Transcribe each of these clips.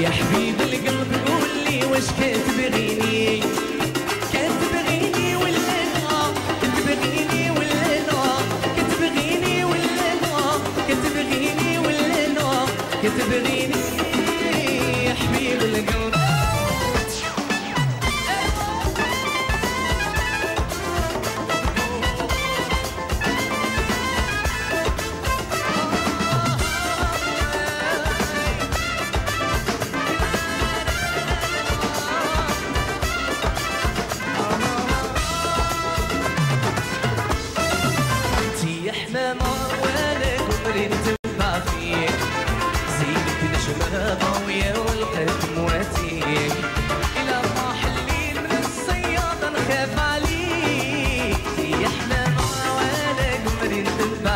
يا حبيب القلب قولي وش كتبغيني. لا كتبغيني يا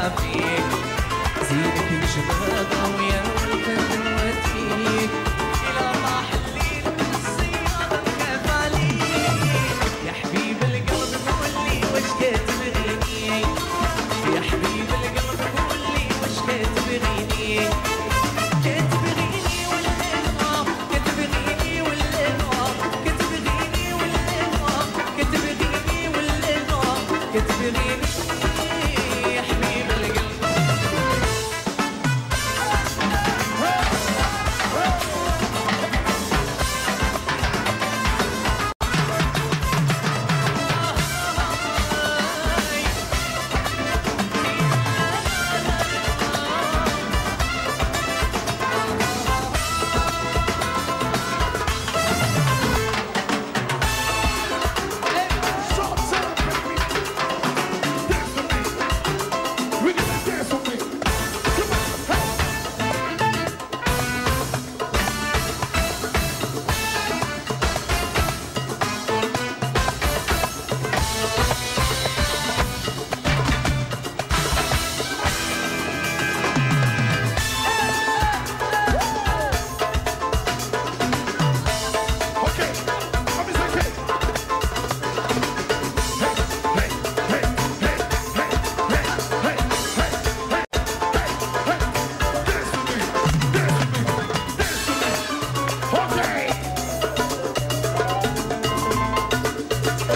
حبيك زينك مش بغضاوية والفن وديك إلى راحت ليلك الصيادة تخاف عليك يا حبيب القلب قولي وش تبغيني يا حبيب القلب قولي وش تبغيني Really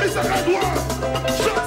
What is à red word?